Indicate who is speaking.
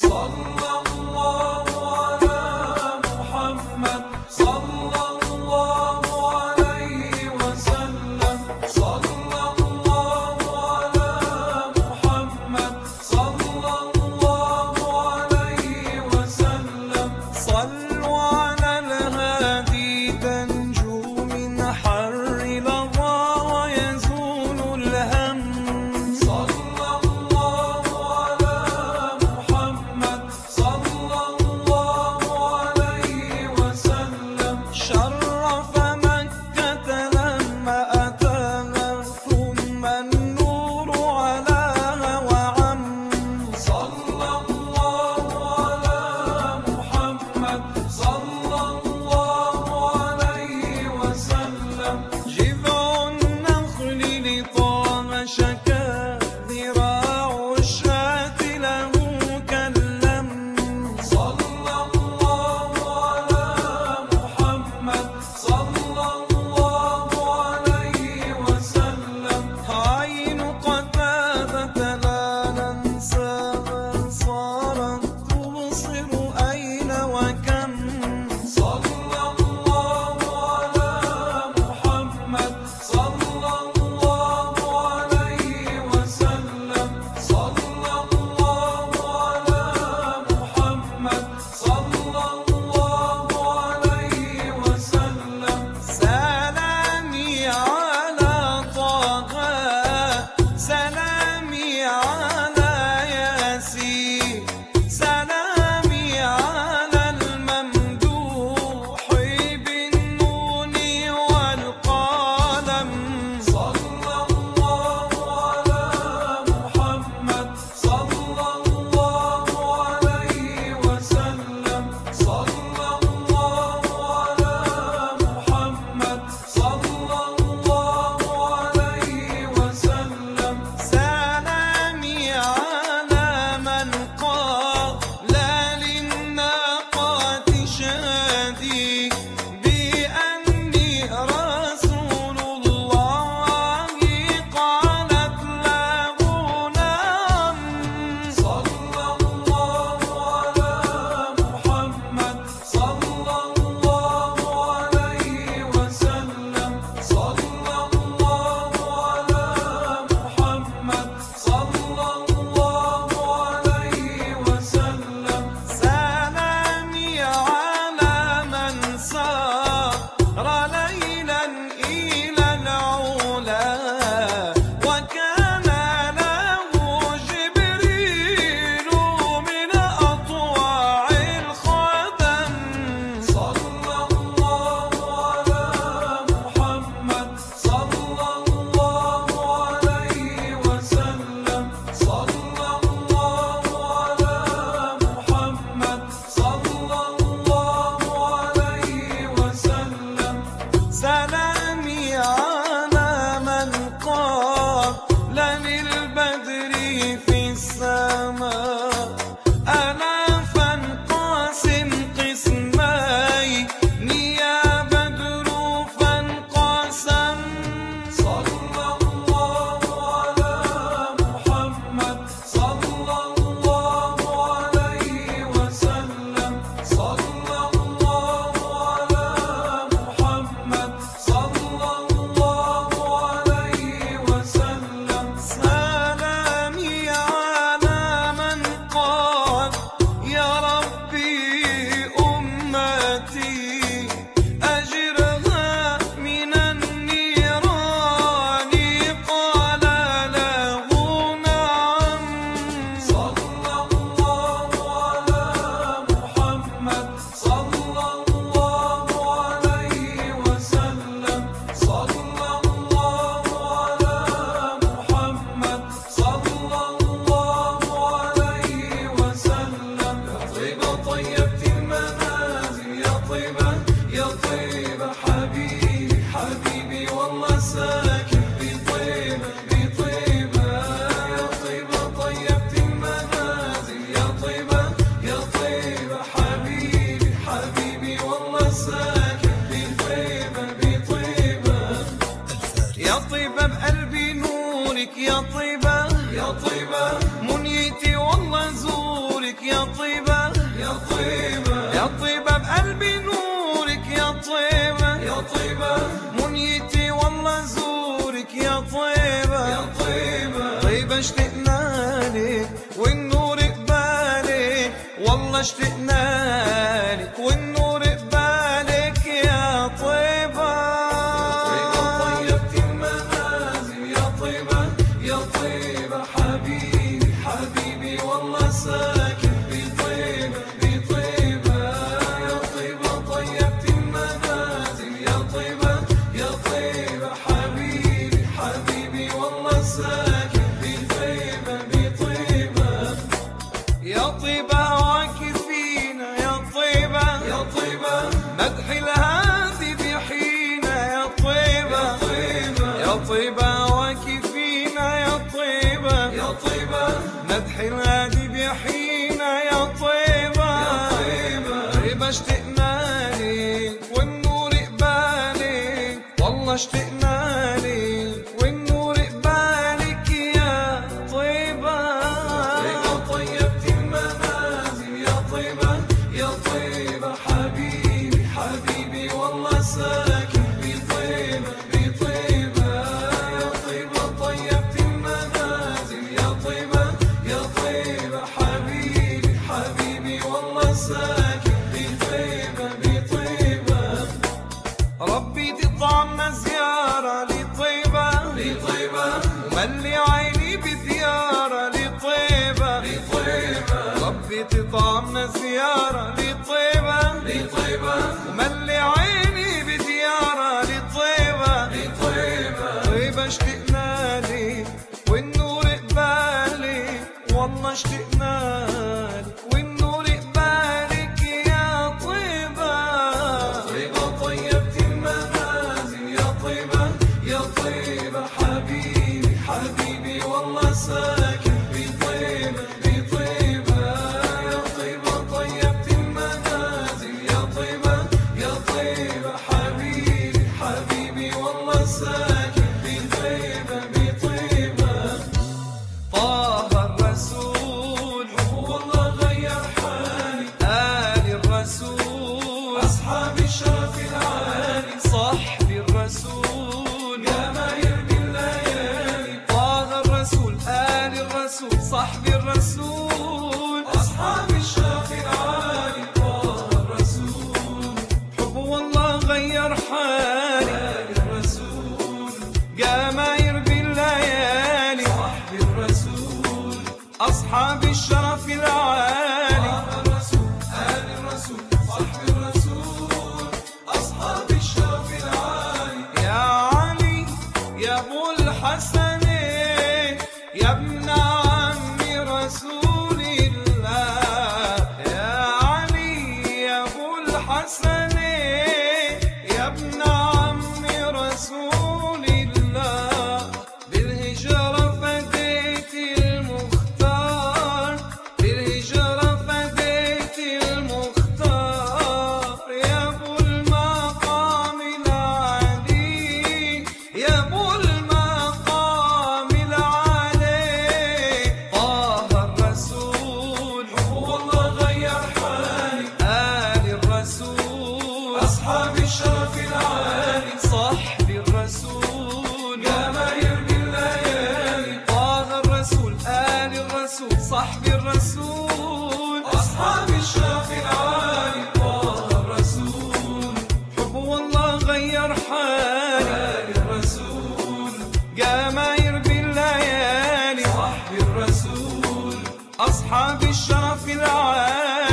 Speaker 1: Son طيبة.
Speaker 2: يا طيبة.
Speaker 1: منيتي والله زورك يا طيبة.
Speaker 2: يا طيبة.
Speaker 1: طيبة اشتقنا لك والنور قبالك والله اشتقنا لك والنور طيبة
Speaker 2: يا طيبة يا طيبة
Speaker 1: مدح الهادي يا طيبة يا طيبة طيبة اشتقنا لك والنور قبالك والله اشتقنا اشتقنا لك والنور قبالك يا طيبة.
Speaker 2: طيبة طيبتي المنازل يا طيبة يا طيبة حبيبي حبيبي والله ساكن.
Speaker 1: أصحاب الشرف العالي.